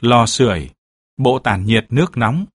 lò sưởi, bộ tản nhiệt nước nóng,